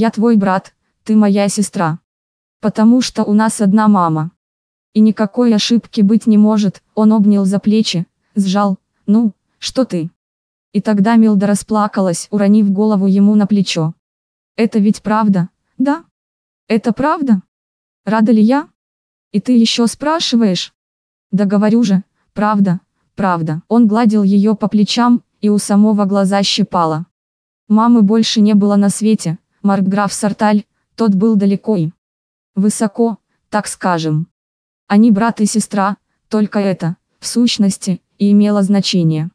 Я твой брат, ты моя сестра. Потому что у нас одна мама. И никакой ошибки быть не может, он обнял за плечи, сжал, ну, что ты? И тогда Милда расплакалась, уронив голову ему на плечо. Это ведь правда, да? Это правда? Рада ли я? И ты еще спрашиваешь? Да говорю же, правда, правда. Он гладил ее по плечам, и у самого глаза щипало. Мамы больше не было на свете, Маркграф Сарталь, тот был далеко и высоко, так скажем. Они брат и сестра, только это, в сущности, и имело значение.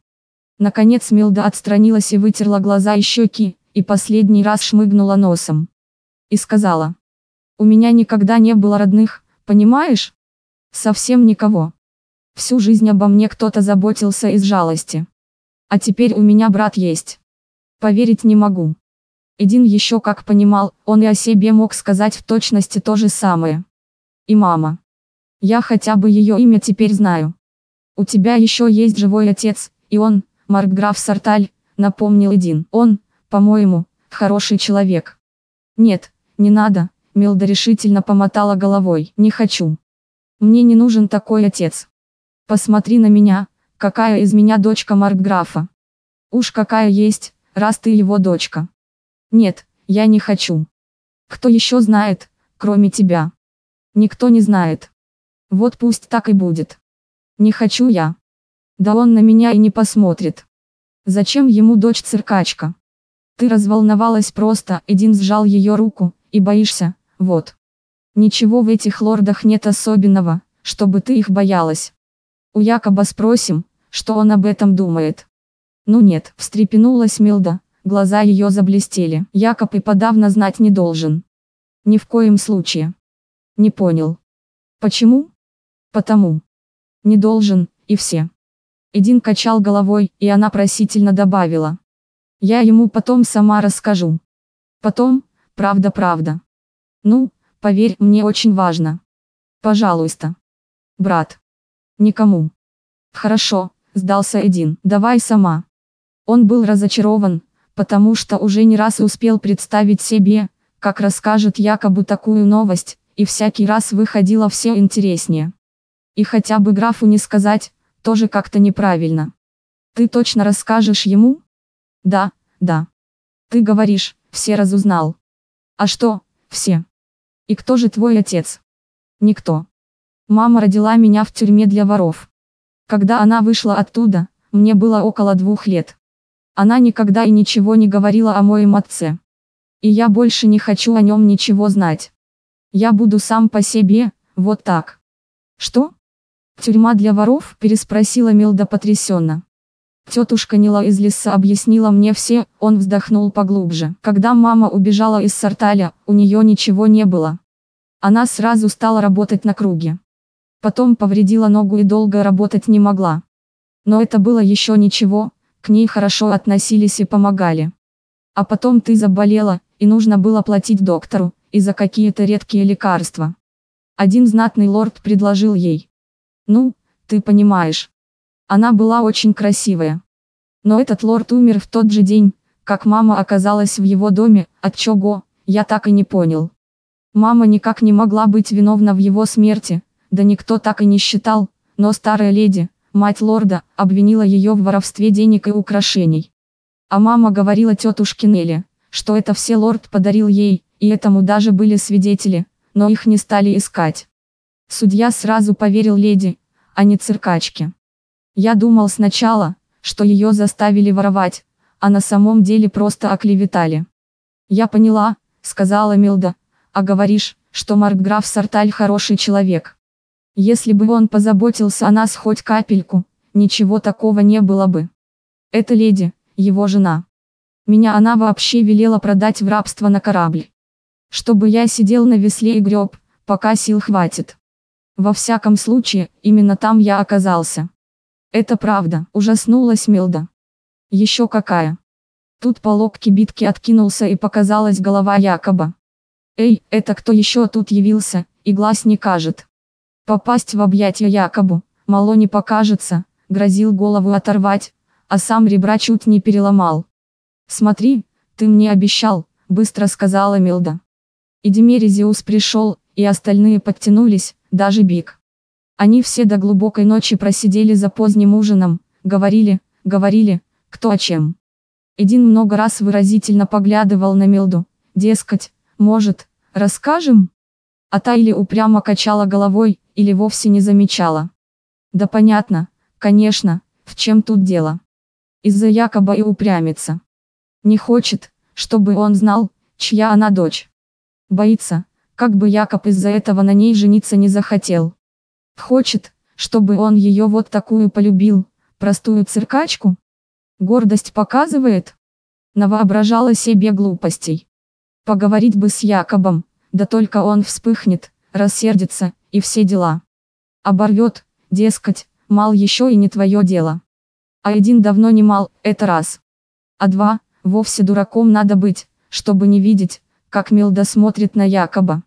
Наконец Милда отстранилась и вытерла глаза и щеки, и последний раз шмыгнула носом. И сказала. У меня никогда не было родных, понимаешь? Совсем никого. Всю жизнь обо мне кто-то заботился из жалости. А теперь у меня брат есть. Поверить не могу. Эдин еще как понимал, он и о себе мог сказать в точности то же самое. И мама. Я хотя бы ее имя теперь знаю. У тебя еще есть живой отец, и он, Маркграф Сарталь, напомнил Эдин. Он, по-моему, хороший человек. Нет, не надо, Милда решительно помотала головой. Не хочу. Мне не нужен такой отец. Посмотри на меня, какая из меня дочка Маркграфа. Уж какая есть, раз ты его дочка. Нет, я не хочу. Кто еще знает, кроме тебя? Никто не знает. Вот пусть так и будет. Не хочу я. Да он на меня и не посмотрит. Зачем ему дочь циркачка? Ты разволновалась просто, Эдин сжал ее руку, и боишься, вот. Ничего в этих лордах нет особенного, чтобы ты их боялась. У Якоба спросим, что он об этом думает. Ну нет, встрепенулась Милда, глаза ее заблестели. Якоб и подавно знать не должен. Ни в коем случае. Не понял. Почему? Потому. Не должен, и все. Эдин качал головой, и она просительно добавила. Я ему потом сама расскажу. Потом, правда-правда. Ну, поверь, мне очень важно. Пожалуйста. Брат. Никому. Хорошо, сдался Эдин. Давай сама. Он был разочарован, потому что уже не раз успел представить себе, как расскажет якобы такую новость, и всякий раз выходило все интереснее. И хотя бы графу не сказать, тоже как-то неправильно. Ты точно расскажешь ему? Да, да. Ты говоришь, все разузнал. А что, все? И кто же твой отец? Никто. Мама родила меня в тюрьме для воров. Когда она вышла оттуда, мне было около двух лет. Она никогда и ничего не говорила о моем отце. И я больше не хочу о нем ничего знать. Я буду сам по себе, вот так. Что? Тюрьма для воров? Переспросила Милда потрясенно. Тетушка Нила из леса объяснила мне все, он вздохнул поглубже. Когда мама убежала из Сарталя, у нее ничего не было. Она сразу стала работать на круге. Потом повредила ногу и долго работать не могла. Но это было еще ничего, к ней хорошо относились и помогали. А потом ты заболела, и нужно было платить доктору, и за какие-то редкие лекарства. Один знатный лорд предложил ей. Ну, ты понимаешь. Она была очень красивая. Но этот лорд умер в тот же день, как мама оказалась в его доме, от чего, я так и не понял. Мама никак не могла быть виновна в его смерти, да никто так и не считал, но старая леди, мать лорда, обвинила ее в воровстве денег и украшений. А мама говорила тетушке Нелли, что это все лорд подарил ей, и этому даже были свидетели, но их не стали искать. Судья сразу поверил леди, а не циркачке. Я думал сначала, что ее заставили воровать, а на самом деле просто оклеветали. Я поняла, сказала Милда, а говоришь, что Маркграф Сарталь хороший человек. Если бы он позаботился о нас хоть капельку, ничего такого не было бы. Это леди, его жена. Меня она вообще велела продать в рабство на корабль. Чтобы я сидел на весле и греб, пока сил хватит. Во всяком случае, именно там я оказался. Это правда, ужаснулась Милда. Еще какая. Тут полог кибитки откинулся и показалась голова Якоба. Эй, это кто еще тут явился, и глаз не кажет. Попасть в объятия Якобу, мало не покажется, грозил голову оторвать, а сам ребра чуть не переломал. Смотри, ты мне обещал, быстро сказала Милда. И Демерезиус пришел, и остальные подтянулись, даже Биг. Они все до глубокой ночи просидели за поздним ужином, говорили, говорили, кто о чем. Эдин много раз выразительно поглядывал на Милду, дескать, может, расскажем? А та или упрямо качала головой, или вовсе не замечала. Да понятно, конечно, в чем тут дело. Из-за якобы и упрямится. Не хочет, чтобы он знал, чья она дочь. Боится, как бы Якоб из-за этого на ней жениться не захотел. Хочет, чтобы он ее вот такую полюбил, простую циркачку. Гордость показывает. Навоображала себе глупостей. Поговорить бы с Якобом, да только он вспыхнет, рассердится, и все дела. Оборвет, дескать, мал еще и не твое дело. А один давно не мал, это раз. А два, вовсе дураком надо быть, чтобы не видеть, как Милда смотрит на Якоба.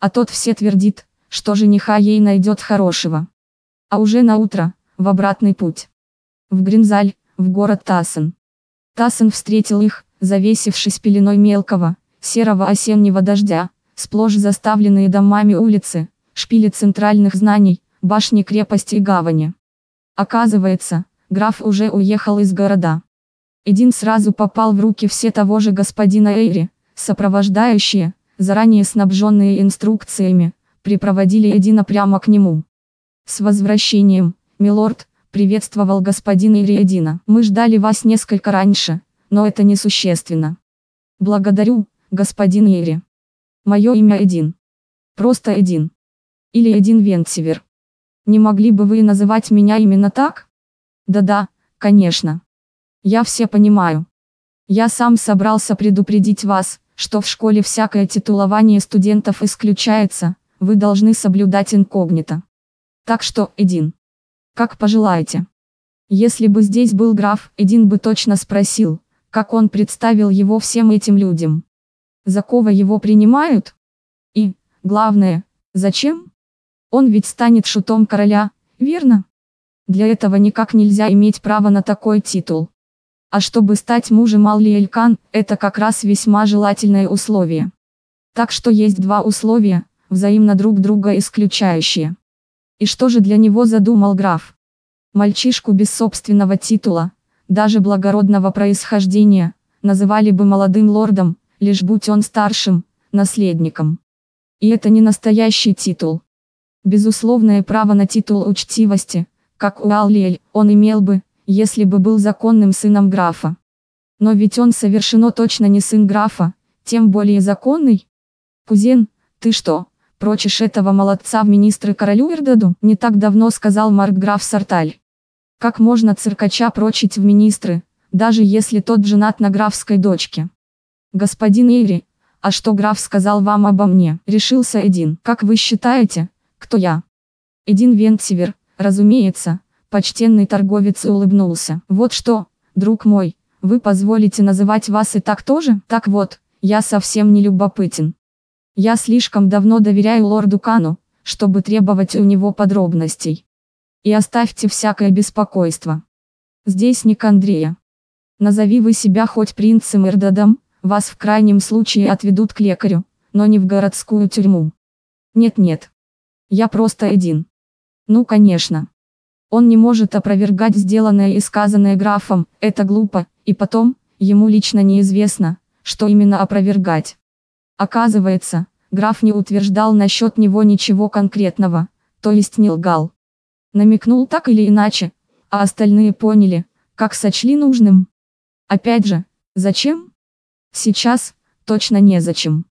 А тот все твердит, что жениха ей найдет хорошего. А уже на утро, в обратный путь. В Гринзаль, в город Тассен. Тассен встретил их, завесившись пеленой мелкого, серого осеннего дождя, сплошь заставленные домами улицы, шпили центральных знаний, башни крепости и гавани. Оказывается, граф уже уехал из города. Эдин сразу попал в руки все того же господина Эйри, сопровождающие, заранее снабженные инструкциями, припроводили Эдина прямо к нему. С возвращением, милорд, приветствовал господин Эйри Эдина. Мы ждали вас несколько раньше, но это несущественно. Благодарю, господин Эйри. Мое имя Эдин. Просто Эдин. Или Эдин Вентсивер. Не могли бы вы называть меня именно так? Да-да, конечно. Я все понимаю. Я сам собрался предупредить вас, что в школе всякое титулование студентов исключается, вы должны соблюдать инкогнито. Так что, Эдин. Как пожелаете. Если бы здесь был граф, Эдин бы точно спросил, как он представил его всем этим людям. За кого его принимают? И, главное, зачем? Он ведь станет шутом короля, верно? Для этого никак нельзя иметь право на такой титул. А чтобы стать мужем Алли Элькан, это как раз весьма желательное условие. Так что есть два условия, взаимно друг друга исключающие. И что же для него задумал граф? Мальчишку без собственного титула, даже благородного происхождения, называли бы молодым лордом, лишь будь он старшим, наследником. И это не настоящий титул. Безусловное право на титул учтивости, как у Аллиэль, он имел бы, если бы был законным сыном графа. Но ведь он совершенно точно не сын графа, тем более законный. Кузен, ты что, прочишь этого молодца в министры королю Ирдаду? Не так давно сказал маркграф Сарталь. Как можно циркача прочить в министры, даже если тот женат на графской дочке? Господин Эйри, а что граф сказал вам обо мне? Решился Эдин. Как вы считаете, кто я? Эдин Вентсивер, разумеется, почтенный торговец улыбнулся. Вот что, друг мой, вы позволите называть вас и так тоже? Так вот, я совсем не любопытен. Я слишком давно доверяю лорду Кану, чтобы требовать у него подробностей. И оставьте всякое беспокойство. Здесь не к Андрея. Назови вы себя хоть принцем Ирдадом, вас в крайнем случае отведут к лекарю, но не в городскую тюрьму. Нет-нет. Я просто один. Ну конечно. Он не может опровергать сделанное и сказанное графом, это глупо, и потом, ему лично неизвестно, что именно опровергать. Оказывается, граф не утверждал насчет него ничего конкретного, то есть не лгал. Намекнул так или иначе, а остальные поняли, как сочли нужным. Опять же, зачем? Сейчас, точно незачем.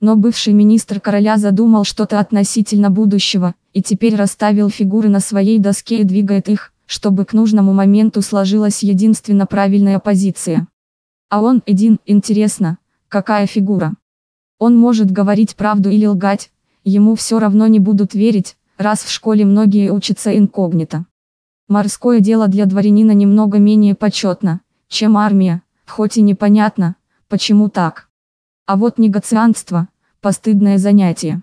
Но бывший министр короля задумал что-то относительно будущего, и теперь расставил фигуры на своей доске и двигает их, чтобы к нужному моменту сложилась единственно правильная позиция. А он один, интересно, какая фигура? Он может говорить правду или лгать, ему все равно не будут верить, раз в школе многие учатся инкогнито. Морское дело для дворянина немного менее почетно, чем армия, хоть и непонятно, Почему так? А вот негацианство – постыдное занятие.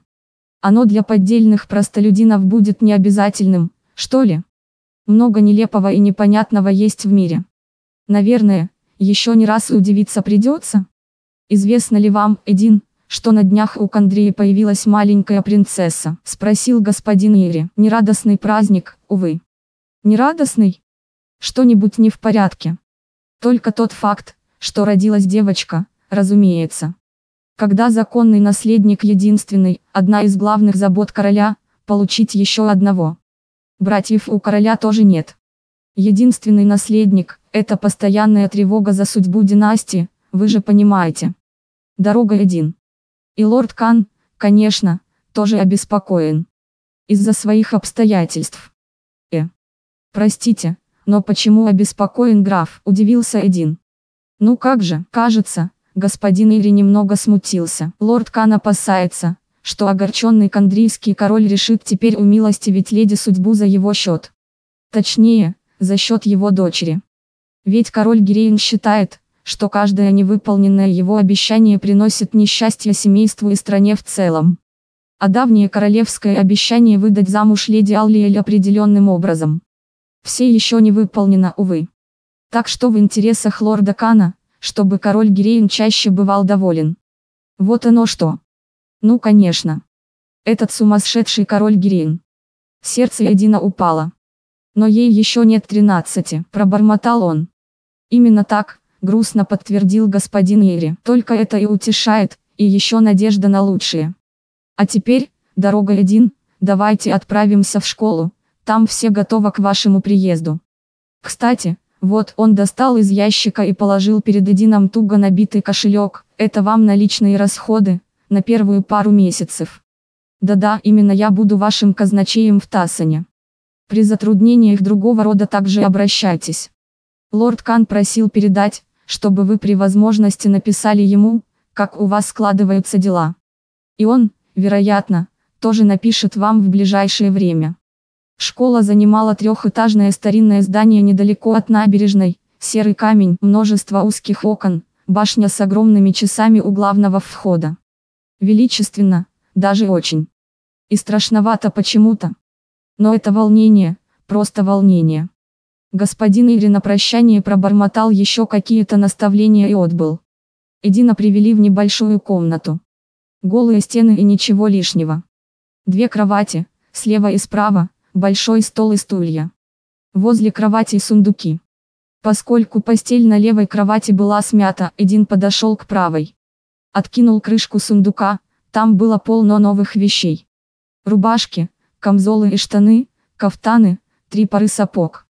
Оно для поддельных простолюдинов будет необязательным, что ли? Много нелепого и непонятного есть в мире. Наверное, еще не раз удивиться придется. Известно ли вам, Эдин, что на днях у Кандрии появилась маленькая принцесса? Спросил господин Ири. Нерадостный праздник, увы. Нерадостный? Что-нибудь не в порядке. Только тот факт, что родилась девочка, разумеется. Когда законный наследник единственный, одна из главных забот короля, получить еще одного. Братьев у короля тоже нет. Единственный наследник – это постоянная тревога за судьбу династии, вы же понимаете. Дорога один. И лорд Кан, конечно, тоже обеспокоен. Из-за своих обстоятельств. Э. Простите, но почему обеспокоен граф, удивился Эдин. Ну как же, кажется, господин Ири немного смутился. Лорд Кан опасается, что огорченный кандрийский король решит теперь умилостивить леди судьбу за его счет. Точнее, за счет его дочери. Ведь король Гирейн считает, что каждое невыполненное его обещание приносит несчастье семейству и стране в целом. А давнее королевское обещание выдать замуж леди Аллиэль определенным образом. Все еще не выполнено, увы. Так что в интересах лорда Кана, чтобы король Гирейн чаще бывал доволен. Вот оно что. Ну конечно. Этот сумасшедший король Гирейн. Сердце Эдина упало. Но ей еще нет тринадцати, пробормотал он. Именно так, грустно подтвердил господин Ири. Только это и утешает, и еще надежда на лучшее. А теперь, дорога один, давайте отправимся в школу, там все готовы к вашему приезду. Кстати, вот он достал из ящика и положил перед Эдином туго набитый кошелек, это вам наличные расходы, на первую пару месяцев. Да-да, именно я буду вашим казначеем в Тассане. При затруднениях другого рода также обращайтесь. Лорд Кан просил передать, чтобы вы при возможности написали ему, как у вас складываются дела. И он, вероятно, тоже напишет вам в ближайшее время. Школа занимала трехэтажное старинное здание недалеко от набережной, серый камень, множество узких окон, башня с огромными часами у главного входа. Величественно, даже очень. И страшновато почему-то. Но это волнение, просто волнение. Господин Ири на прощание пробормотал еще какие-то наставления и отбыл. Эдина привели в небольшую комнату. Голые стены и ничего лишнего. Две кровати, слева и справа, большой стол и стулья. Возле кровати сундуки. Поскольку постель на левой кровати была смята, Эдин подошел к правой. Откинул крышку сундука, там было полно новых вещей. Рубашки, камзолы и штаны, кафтаны, три пары сапог.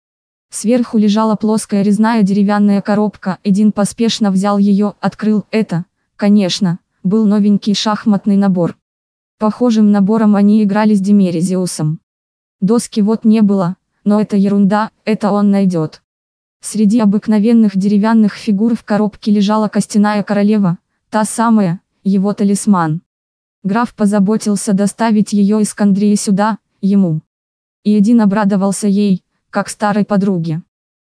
Сверху лежала плоская резная деревянная коробка, Эдин поспешно взял ее, открыл, это, конечно, был новенький шахматный набор. Похожим набором они играли с Демерезиусом. Доски вот не было, но это ерунда, это он найдет. Среди обыкновенных деревянных фигур в коробке лежала костяная королева, Та самая, его талисман. Граф позаботился доставить ее из Кандрии сюда, ему. И один обрадовался ей, как старой подруге.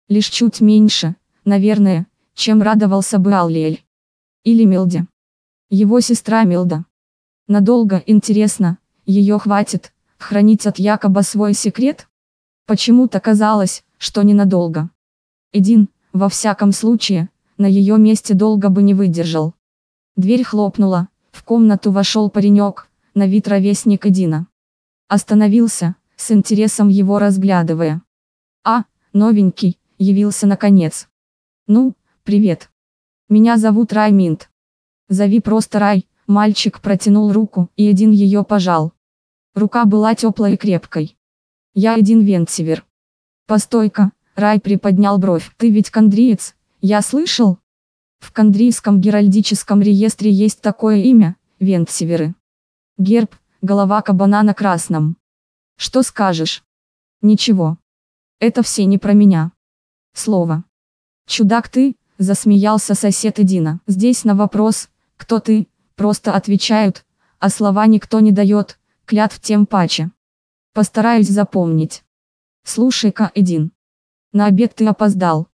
Лишь чуть меньше, наверное, чем радовался бы Аллиэль. Или Милде. Его сестра Милда. Надолго, интересно, ее хватит, хранить от Якоба свой секрет? Почему-то казалось, что ненадолго. Эдин, во всяком случае, на ее месте долго бы не выдержал. Дверь хлопнула, в комнату вошел паренек, на вид ровесник Дина. Остановился, с интересом его разглядывая. А, новенький, явился наконец. Ну, привет. Меня зовут Райминд. Зови просто Рай, мальчик протянул руку, и один ее пожал. Рука была теплой и крепкой. Я один Вентсивер. Постой-ка, Рай приподнял бровь. Ты ведь кандриец, я слышал? В Кандрийском геральдическом реестре есть такое имя – Вентсеверы. Герб – голова кабана на красном. Что скажешь? Ничего. Это все не про меня. Слово. Чудак ты, засмеялся сосед Эдина. Здесь на вопрос, кто ты, просто отвечают, а слова никто не дает, клятв тем паче. Постараюсь запомнить. Слушай-ка, Эдин. На обед ты опоздал.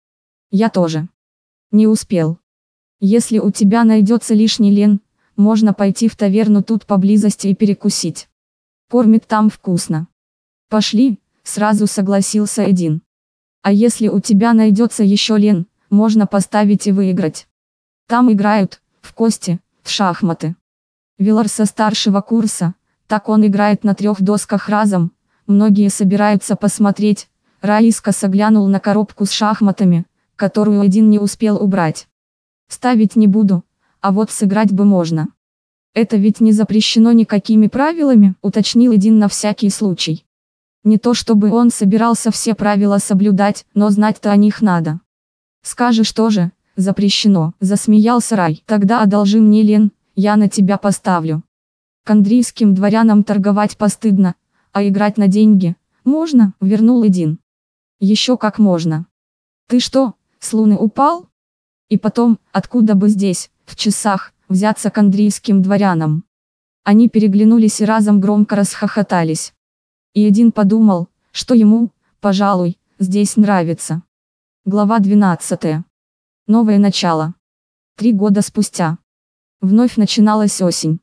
Я тоже. Не успел. Если у тебя найдется лишний лен, можно пойти в таверну тут поблизости и перекусить. Кормит там вкусно. Пошли, сразу согласился один. А если у тебя найдется еще лен, можно поставить и выиграть. Там играют, в кости, в шахматы. Вилар со старшего курса, так он играет на трех досках разом, многие собираются посмотреть, Раиска соглянул на коробку с шахматами, которую один не успел убрать. Ставить не буду, а вот сыграть бы можно. Это ведь не запрещено никакими правилами, уточнил один на всякий случай. Не то чтобы он собирался все правила соблюдать, но знать-то о них надо. Скажешь тоже, запрещено, засмеялся Рай. Тогда одолжи мне Лен, я на тебя поставлю. К андрийским дворянам торговать постыдно, а играть на деньги, можно, вернул один. Еще как можно. Ты что, с луны упал? И потом, откуда бы здесь, в часах, взяться к андрийским дворянам? Они переглянулись и разом громко расхохотались. И один подумал, что ему, пожалуй, здесь нравится. Глава 12. Новое начало. Три года спустя. Вновь начиналась осень.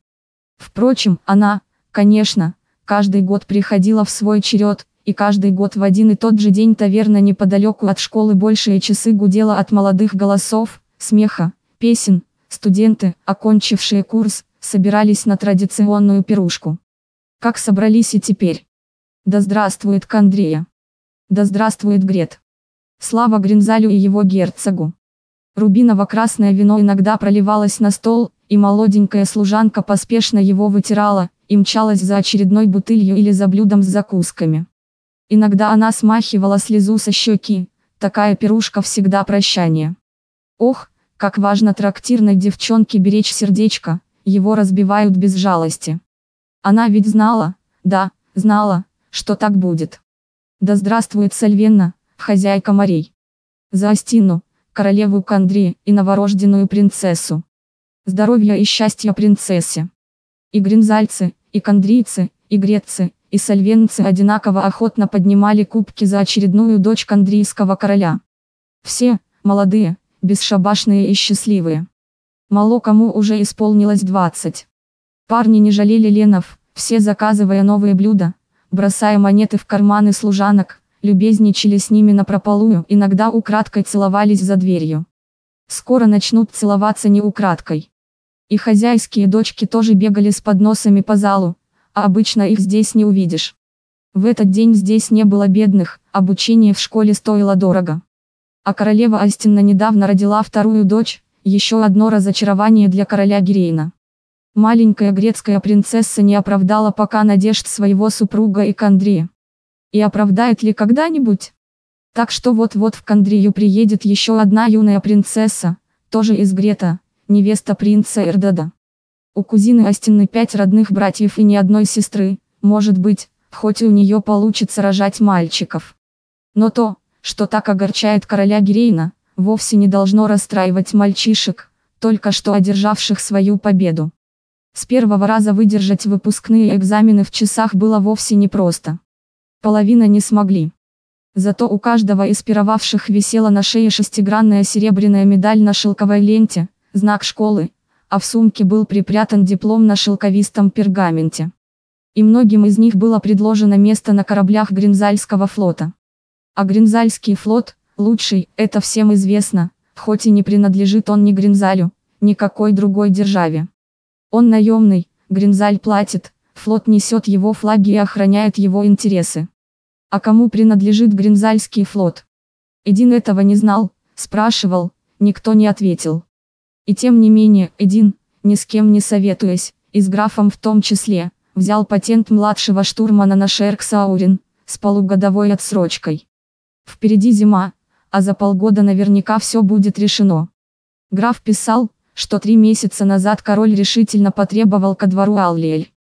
Впрочем, она, конечно, каждый год приходила в свой черед, и каждый год в один и тот же день таверна неподалеку от школы большие часы гудела от молодых голосов, смеха, песен, студенты, окончившие курс, собирались на традиционную пирушку. Как собрались и теперь. Да здравствует Кандрея. Да здравствует Грет. Слава Гринзалю и его герцогу. Рубиново-красное вино иногда проливалось на стол, и молоденькая служанка поспешно его вытирала, и мчалась за очередной бутылью или за блюдом с закусками. Иногда она смахивала слезу со щеки, такая пирушка всегда прощание. Ох, как важно трактирной девчонке беречь сердечко, его разбивают без жалости. Она ведь знала, да, знала, что так будет. Да здравствует Сальвенна, хозяйка морей. За Астину, королеву Кандри и новорожденную принцессу. Здоровья и счастья принцессе. И гринзальцы, и кандрийцы, и грецы, и сальвенцы одинаково охотно поднимали кубки за очередную дочь кандрийского короля. Все, молодые, бесшабашные и счастливые. Мало кому уже исполнилось 20. Парни не жалели ленов, все заказывая новые блюда, бросая монеты в карманы служанок, любезничали с ними напропалую, иногда украдкой целовались за дверью. Скоро начнут целоваться не украдкой. И хозяйские дочки тоже бегали с подносами по залу, а обычно их здесь не увидишь. В этот день здесь не было бедных, обучение в школе стоило дорого. А королева Астинна недавно родила вторую дочь, еще одно разочарование для короля Гирейна. Маленькая грецкая принцесса не оправдала пока надежд своего супруга и Кандрия. И оправдает ли когда-нибудь? Так что вот-вот в Кандрию приедет еще одна юная принцесса, тоже из Грета, невеста принца Эрдада. У кузины Астины пять родных братьев и ни одной сестры, может быть, хоть и у нее получится рожать мальчиков. Но то, что так огорчает короля Гирейна, вовсе не должно расстраивать мальчишек, только что одержавших свою победу. С первого раза выдержать выпускные экзамены в часах было вовсе непросто. Половина не смогли. Зато у каждого из пировавших висела на шее шестигранная серебряная медаль на шелковой ленте, знак школы, а в сумке был припрятан диплом на шелковистом пергаменте. И многим из них было предложено место на кораблях Гринзальского флота. А Гринзальский флот, лучший, это всем известно, хоть и не принадлежит он ни Гринзалю, ни какой другой державе. Он наемный, Гринзаль платит, флот несет его флаги и охраняет его интересы. А кому принадлежит Гринзальский флот? Эдин этого не знал, спрашивал, никто не ответил. И тем не менее, Эдин, ни с кем не советуясь, и с графом в том числе, взял патент младшего штурмана на Шерксаурин, с полугодовой отсрочкой. Впереди зима, а за полгода наверняка все будет решено. Граф писал, что три месяца назад король решительно потребовал ко двору Аллиэль.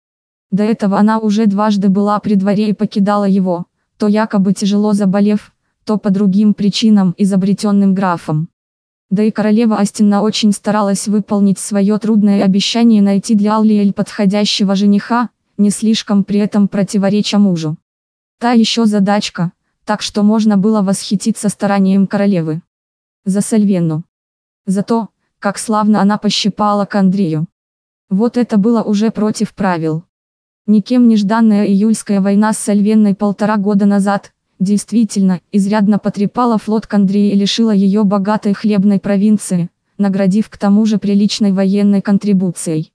До этого она уже дважды была при дворе и покидала его, то якобы тяжело заболев, то по другим причинам изобретенным графом. Да и королева Астина очень старалась выполнить свое трудное обещание найти для Аллиэль подходящего жениха, не слишком при этом противореча мужу. Та еще задачка, так что можно было восхититься старанием королевы. За Сальвену. За то, как славно она пощипала к Андрею. Вот это было уже против правил. Никем нежданная июльская война с Сальвенной полтора года назад, действительно, изрядно потрепала флот Кандрии и лишила ее богатой хлебной провинции, наградив к тому же приличной военной контрибуцией.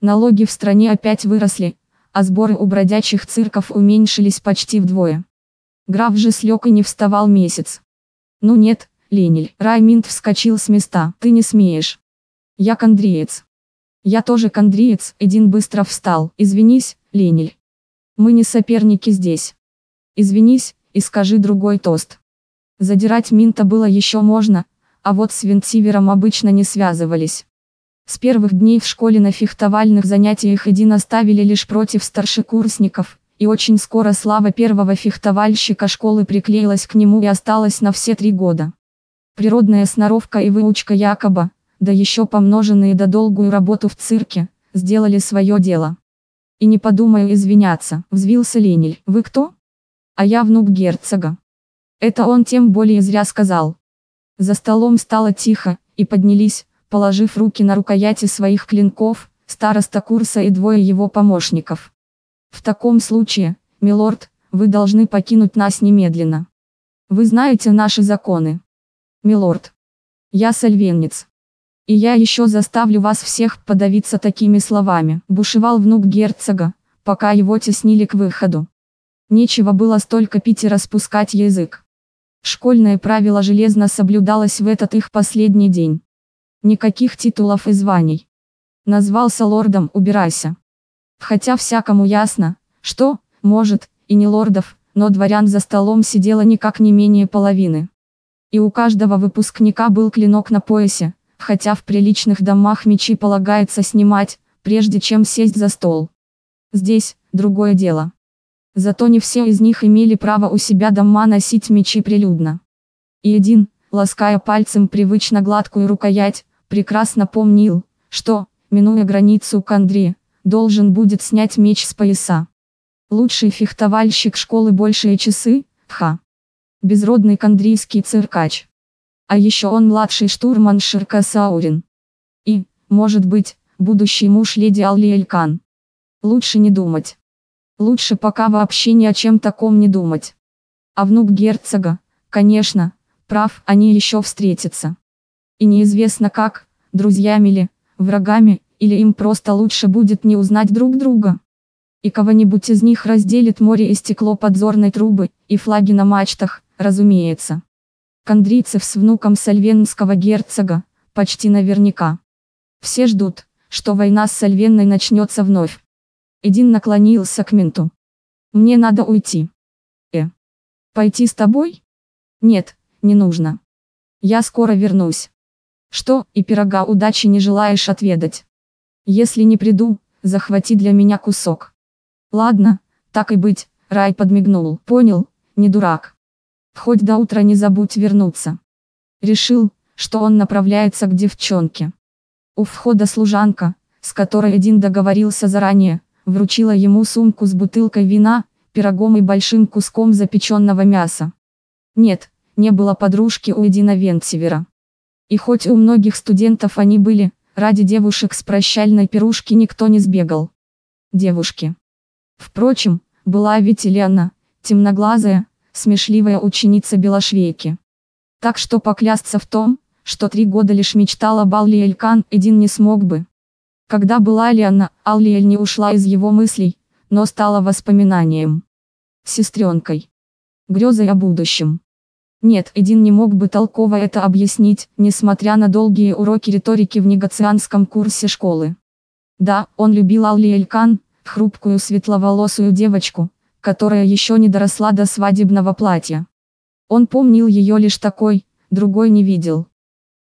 Налоги в стране опять выросли, а сборы у бродячих цирков уменьшились почти вдвое. Граф же слег и не вставал месяц. Ну нет, Ленель. Райминд вскочил с места. Ты не смеешь. Я кондриец. Я тоже кондриец. Эдин быстро встал. Извинись, Ленель. Мы не соперники здесь. Извинись, и скажи другой тост. Задирать Минта было еще можно, а вот с Винтсивером обычно не связывались. С первых дней в школе на фехтовальных занятиях Эдин оставили лишь против старшекурсников, и очень скоро слава первого фехтовальщика школы приклеилась к нему и осталась на все три года. Природная сноровка и выучка Якоба, да еще помноженные до долгую работу в цирке, сделали свое дело. И не подумаю извиняться, взвился Ленель. Вы кто? А я внук герцога. Это он тем более зря сказал. За столом стало тихо, и поднялись, положив руки на рукояти своих клинков, староста курса и двое его помощников. В таком случае, милорд, вы должны покинуть нас немедленно. Вы знаете наши законы. Милорд. Я сальвенец. И я еще заставлю вас всех подавиться такими словами, бушевал внук герцога, пока его теснили к выходу. Нечего было столько пить и распускать язык. Школьное правило железно соблюдалось в этот их последний день. Никаких титулов и званий. Назвался лордом «убирайся». Хотя всякому ясно, что, может, и не лордов, но дворян за столом сидело никак не менее половины. И у каждого выпускника был клинок на поясе, хотя в приличных домах мечи полагается снимать, прежде чем сесть за стол. Здесь, другое дело. Зато не все из них имели право у себя дома носить мечи прилюдно. И один, лаская пальцем привычно гладкую рукоять, прекрасно помнил, что, минуя границу Кандри, должен будет снять меч с пояса. Лучший фехтовальщик школы большие часы, ха безродный кандрийский циркач. А еще он младший штурман Ширка Саурин. И, может быть, будущий муж леди Алли Элькан. Лучше не думать. Лучше пока вообще ни о чем таком не думать. А внук герцога, конечно, прав, они еще встретятся. И неизвестно как, друзьями ли, врагами, или им просто лучше будет не узнать друг друга. И кого-нибудь из них разделит море и стекло подзорной трубы, и флаги на мачтах, разумеется. Кондрийцев с внуком сальвенского герцога, почти наверняка. Все ждут, что война с Сальвенной начнется вновь. Эдин наклонился к менту. Мне надо уйти. Э. Пойти с тобой? Нет, не нужно. Я скоро вернусь. Что, и пирога удачи не желаешь отведать? Если не приду, захвати для меня кусок. Ладно, так и быть, Рай подмигнул. Понял, не дурак. Хоть до утра не забудь вернуться. Решил, что он направляется к девчонке. У входа служанка, с которой один договорился заранее, вручила ему сумку с бутылкой вина, пирогом и большим куском запеченного мяса. Нет, не было подружки у Эдина Вентсивера. И хоть у многих студентов они были, ради девушек с прощальной пирушки никто не сбегал. Девушки. Впрочем, была ведь Елена, темноглазая, смешливая ученица Белошвейки. Так что поклясться в том, что три года лишь мечтала Балли Элькан, Эдин не смог бы. Когда была ли она, Аллиэль не ушла из его мыслей, но стала воспоминанием. Сестренкой. Грезой о будущем. Нет, Эдин не мог бы толково это объяснить, несмотря на долгие уроки риторики в негацианском курсе школы. Да, он любил Алли Элькан, хрупкую светловолосую девочку, которая еще не доросла до свадебного платья. Он помнил ее лишь такой, другой не видел.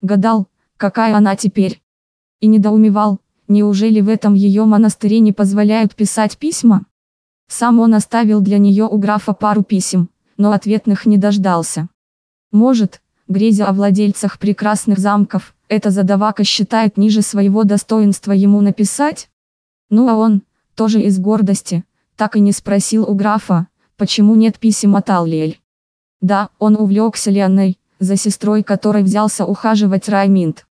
Гадал, какая она теперь. И недоумевал, неужели в этом ее монастыре не позволяют писать письма? Сам он оставил для нее у графа пару писем, но ответных не дождался. Может, грезя о владельцах прекрасных замков, эта задавака считает ниже своего достоинства ему написать? Ну а он, тоже из гордости, так и не спросил у графа, почему нет писем от Аллиэль. Да, он увлекся Леной, за сестрой которой взялся ухаживать Райминд.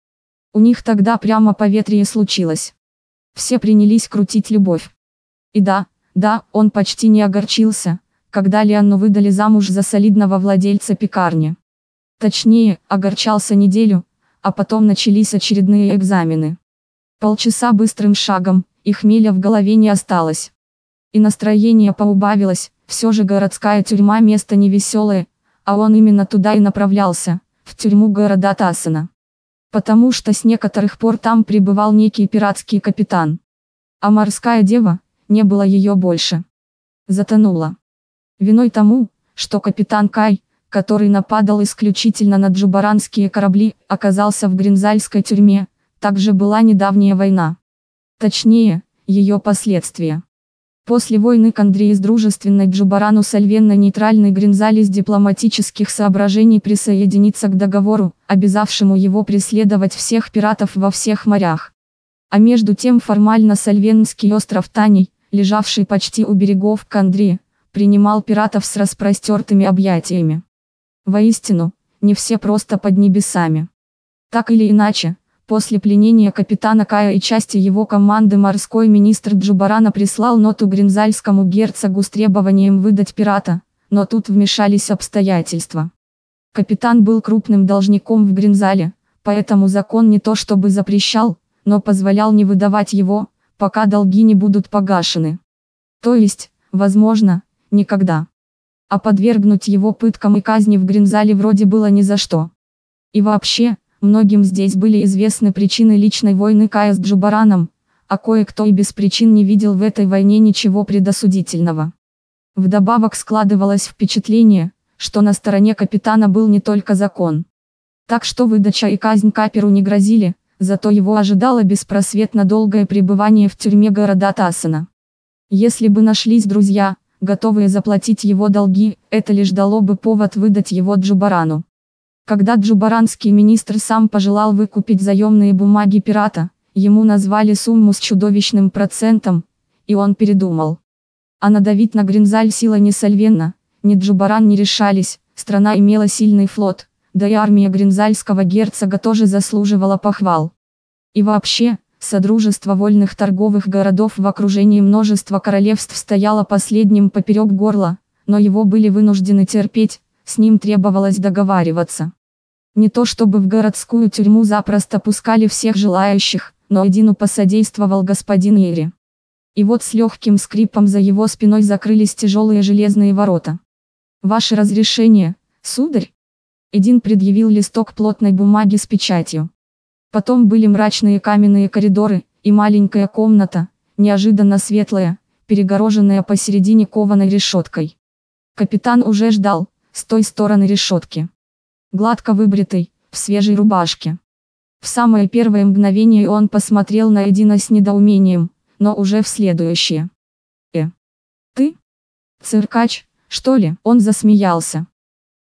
У них тогда прямо поветрие случилось. Все принялись крутить любовь. И да, да, он почти не огорчился, когда Лианну выдали замуж за солидного владельца пекарни. Точнее, огорчался неделю, а потом начались очередные экзамены. Полчаса быстрым шагом, и хмеля в голове не осталось. И настроение поубавилось, все же городская тюрьма место невеселое, а он именно туда и направлялся, в тюрьму города Тассена. Потому что с некоторых пор там пребывал некий пиратский капитан. А морская дева, не было ее больше. Затонула. Виной тому, что капитан Кай, который нападал исключительно на джубаранские корабли, оказался в Гринзальской тюрьме, также была недавняя война. Точнее, ее последствия. После войны Кандри из дружественной Джубарану сальвенно-нейтральный Гринзаль из дипломатических соображений присоединиться к договору, обязавшему его преследовать всех пиратов во всех морях. А между тем формально Сальвенский остров Таней, лежавший почти у берегов Кандри, принимал пиратов с распростертыми объятиями. Воистину, не все просто под небесами. Так или иначе, После пленения капитана Кая и части его команды морской министр Джубарана прислал ноту гринзальскому герцогу с требованием выдать пирата, но тут вмешались обстоятельства. Капитан был крупным должником в Гринзале, поэтому закон не то чтобы запрещал, но позволял не выдавать его, пока долги не будут погашены. То есть, возможно, никогда. А подвергнуть его пыткам и казни в Гринзале вроде было ни за что. И вообще, Многим здесь были известны причины личной войны Кая с Джубараном, а кое-кто и без причин не видел в этой войне ничего предосудительного. Вдобавок складывалось впечатление, что на стороне капитана был не только закон. Так что выдача и казнь Каперу не грозили, зато его ожидало беспросветно долгое пребывание в тюрьме города Тассена. Если бы нашлись друзья, готовые заплатить его долги, это лишь дало бы повод выдать его Джубарану. Когда джубаранский министр сам пожелал выкупить заемные бумаги пирата, ему назвали сумму с чудовищным процентом, и он передумал. А надавить на Гринзаль сила не Сальвенна, ни Джубаран не решались, страна имела сильный флот, да и армия гринзальского герцога тоже заслуживала похвал. И вообще, Содружество вольных торговых городов в окружении множества королевств стояло последним поперек горла, но его были вынуждены терпеть, с ним требовалось договариваться. Не то чтобы в городскую тюрьму запросто пускали всех желающих, но Эдину посодействовал господин Ери. И вот с легким скрипом за его спиной закрылись тяжелые железные ворота. «Ваше разрешение, сударь?» Эдин предъявил листок плотной бумаги с печатью. Потом были мрачные каменные коридоры, и маленькая комната, неожиданно светлая, перегороженная посередине кованой решеткой. Капитан уже ждал, с той стороны решетки гладко выбритый, в свежей рубашке. В самое первое мгновение он посмотрел на Эдина с недоумением, но уже в следующее. «Э, ты? Циркач, что ли?» Он засмеялся.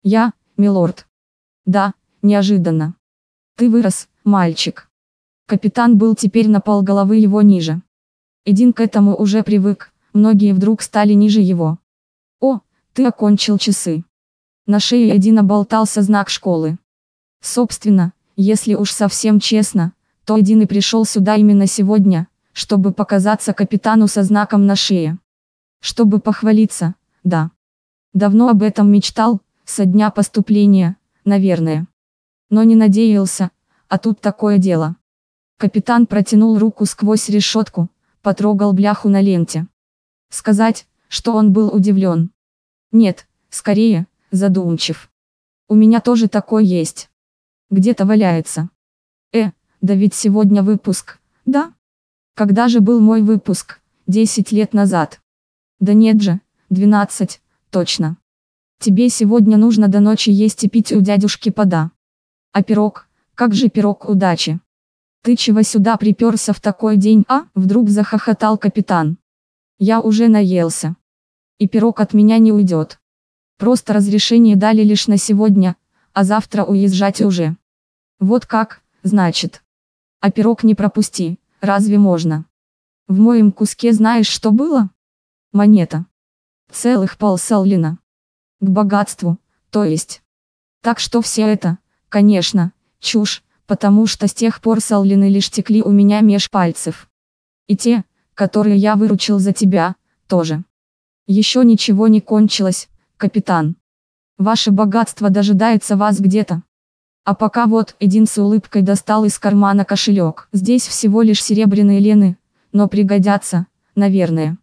«Я, милорд». «Да, неожиданно. Ты вырос, мальчик». Капитан был теперь на полголовы его ниже. Эдин к этому уже привык, многие вдруг стали ниже его. «О, ты окончил часы». На шее Эдина болтался знак школы. Собственно, если уж совсем честно, то Эдин и пришел сюда именно сегодня, чтобы показаться капитану со знаком на шее. Чтобы похвалиться, да. Давно об этом мечтал, со дня поступления, наверное. Но не надеялся, а тут такое дело. Капитан протянул руку сквозь решетку, потрогал бляху на ленте. Сказать, что он был удивлен. Нет, скорее, задумчив. У меня тоже такой есть. Где-то валяется. Э, да ведь сегодня выпуск, да? Когда же был мой выпуск? 10 лет назад. Да нет же, 12, точно. Тебе сегодня нужно до ночи есть и пить у дядюшки пода. А пирог, как же пирог удачи? Ты чего сюда приперся в такой день, а? Вдруг захохотал капитан. Я уже наелся. И пирог от меня не уйдет. Просто разрешение дали лишь на сегодня, а завтра уезжать уже. Вот как, значит. А пирог не пропусти, разве можно? В моем куске знаешь что было? Монета. Целых полсаллина. К богатству, то есть. Так что все это, конечно, чушь, потому что с тех пор саллины лишь текли у меня меж пальцев. И те, которые я выручил за тебя, тоже. Еще ничего не кончилось, капитан. Ваше богатство дожидается вас где-то. А пока вот, Эдин с улыбкой достал из кармана кошелек. Здесь всего лишь серебряные лены, но пригодятся, наверное.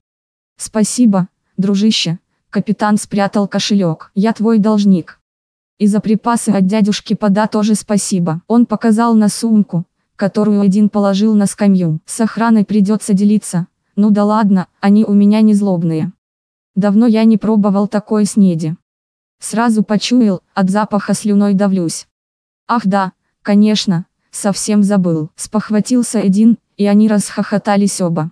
Спасибо, дружище, капитан спрятал кошелек. Я твой должник. И за припасы от дядюшки пода тоже спасибо. Он показал на сумку, которую один положил на скамью. С охраной придется делиться. Ну да ладно, они у меня не злобные. Давно я не пробовал такой снеди. Сразу почуял, от запаха слюной давлюсь. Ах да, конечно, совсем забыл. Спохватился один, и они расхохотались оба.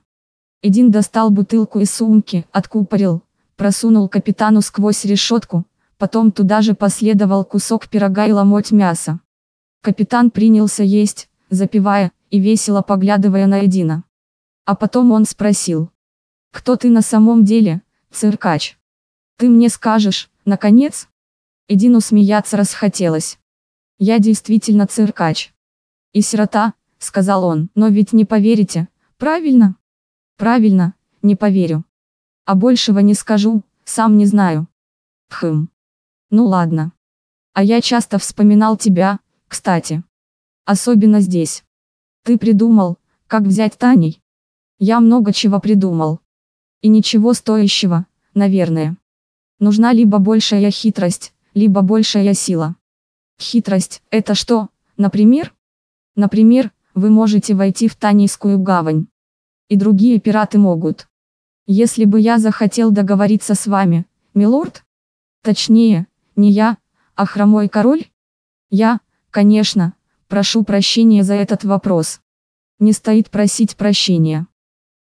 Эдин достал бутылку из сумки, откупорил, просунул капитану сквозь решетку, потом туда же последовал кусок пирога и ломоть мяса. Капитан принялся есть, запивая, и весело поглядывая на Эдина. А потом он спросил. «Кто ты на самом деле, циркач? Ты мне скажешь, наконец?» Эдину смеяться расхотелось. Я действительно циркач. И сирота, сказал он, но ведь не поверите, правильно? Правильно, не поверю. А большего не скажу, сам не знаю. Хм. Ну ладно. А я часто вспоминал тебя, кстати. Особенно здесь. Ты придумал, как взять Таней. Я много чего придумал. И ничего стоящего, наверное. Нужна либо большая хитрость, либо большая сила. Хитрость – это что, например? Например, вы можете войти в Танийскую гавань. И другие пираты могут. Если бы я захотел договориться с вами, милорд? Точнее, не я, а хромой король? Я, конечно, прошу прощения за этот вопрос. Не стоит просить прощения.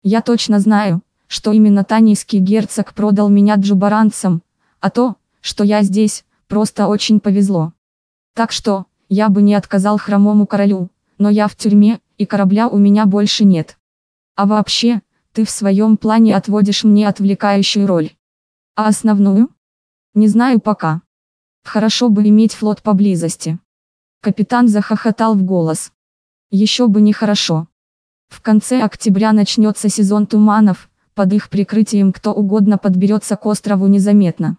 Я точно знаю, что именно танийский герцог продал меня джубаранцам, а то, что я здесь, просто очень повезло. Так что, я бы не отказал хромому королю, но я в тюрьме, и корабля у меня больше нет. А вообще, ты в своем плане отводишь мне отвлекающую роль. А основную? Не знаю пока. Хорошо бы иметь флот поблизости. Капитан захохотал в голос. Еще бы не хорошо. В конце октября начнется сезон туманов, под их прикрытием кто угодно подберется к острову незаметно.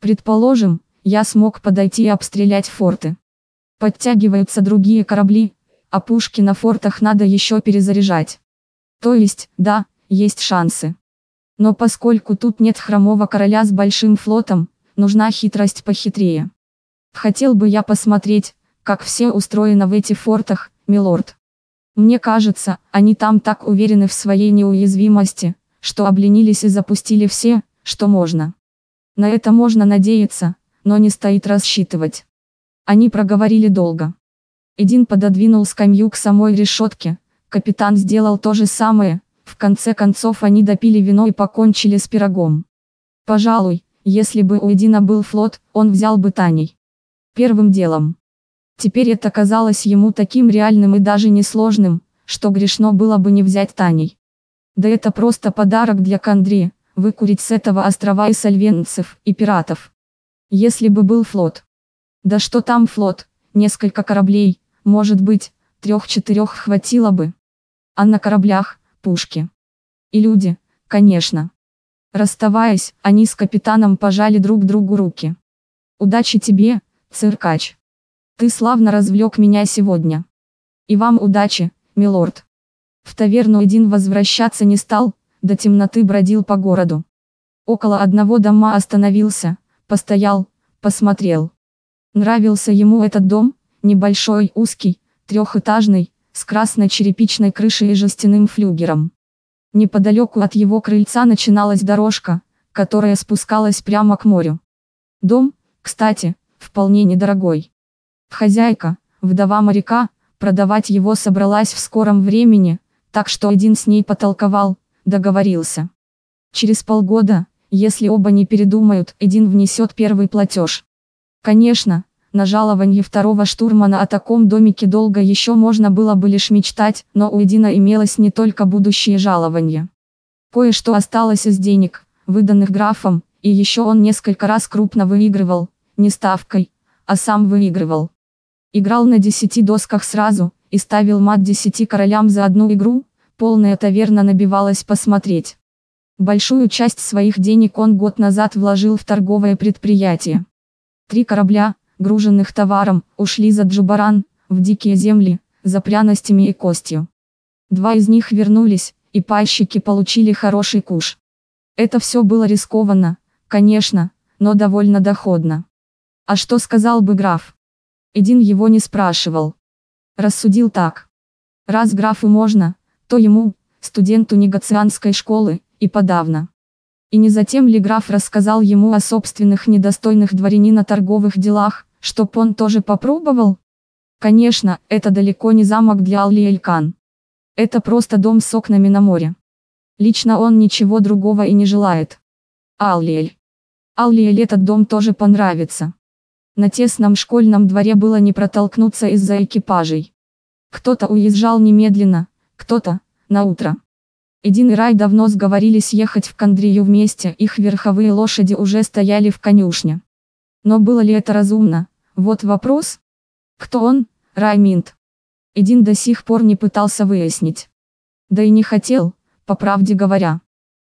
Предположим, я смог подойти и обстрелять форты. Подтягиваются другие корабли, а пушки на фортах надо еще перезаряжать. То есть, да, есть шансы. Но поскольку тут нет хромого короля с большим флотом, нужна хитрость похитрее. Хотел бы я посмотреть, как все устроено в этих фортах, милорд. Мне кажется, они там так уверены в своей неуязвимости, что обленились и запустили все, что можно. На это можно надеяться, но не стоит рассчитывать. Они проговорили долго. Эдин пододвинул скамью к самой решетке, капитан сделал то же самое, в конце концов они допили вино и покончили с пирогом. Пожалуй, если бы у Эдина был флот, он взял бы Таней. Первым делом. Теперь это казалось ему таким реальным и даже несложным, что грешно было бы не взять Таней. Да это просто подарок для Кандри, выкурить с этого острова и сальвенцев, и пиратов. Если бы был флот. Да что там флот, несколько кораблей, может быть, трех-четырех хватило бы. А на кораблях, пушки. И люди, конечно. Расставаясь, они с капитаном пожали друг другу руки. Удачи тебе, циркач. Ты славно развлек меня сегодня. И вам удачи, милорд. В таверну один возвращаться не стал, до темноты бродил по городу. Около одного дома остановился, Постоял, посмотрел. Нравился ему этот дом, небольшой, узкий, трехэтажный, с красной черепичной крышей и жестяным флюгером. Неподалеку от его крыльца начиналась дорожка, которая спускалась прямо к морю. Дом, кстати, вполне недорогой. Хозяйка, вдова моряка, продавать его собралась в скором времени, так что один с ней потолковал, договорился. Через полгода, если оба не передумают, один внесет первый платеж. Конечно, на жалование второго штурмана о таком домике долго еще можно было бы лишь мечтать, но у Эдина имелось не только будущее жалование. Кое-что осталось из денег, выданных графом, и еще он несколько раз крупно выигрывал, не ставкой, а сам выигрывал. Играл на десяти досках сразу, и ставил мат десяти королям за одну игру, полная таверна набивалась посмотреть. Большую часть своих денег он год назад вложил в торговое предприятие. Три корабля, груженных товаром, ушли за Джубаран, в дикие земли, за пряностями и костью. Два из них вернулись, и пайщики получили хороший куш. Это все было рискованно, конечно, но довольно доходно. А что сказал бы граф? Эдин его не спрашивал. Рассудил так. Раз графу можно, то ему, студенту негацианской школы, и подавно. И не затем ли граф рассказал ему о собственных недостойных дворянина торговых делах, чтоб он тоже попробовал? Конечно, это далеко не замок для Алли Элькан. Это просто дом с окнами на море. Лично он ничего другого и не желает. Аллиэль. Аллиэль этот дом тоже понравится. На тесном школьном дворе было не протолкнуться из-за экипажей. Кто-то уезжал немедленно, кто-то, на утро. Эдин и Рай давно сговорились ехать в Кандрию вместе, их верховые лошади уже стояли в конюшне. Но было ли это разумно? Вот вопрос. Кто он, Райминд? Эдин до сих пор не пытался выяснить. Да и не хотел, по правде говоря.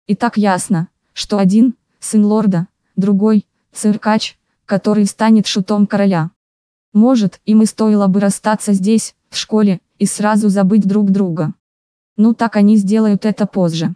И так ясно, что один, сын лорда, другой, циркач, который станет шутом короля. Может, им и стоило бы расстаться здесь, в школе, и сразу забыть друг друга. Ну так они сделают это позже.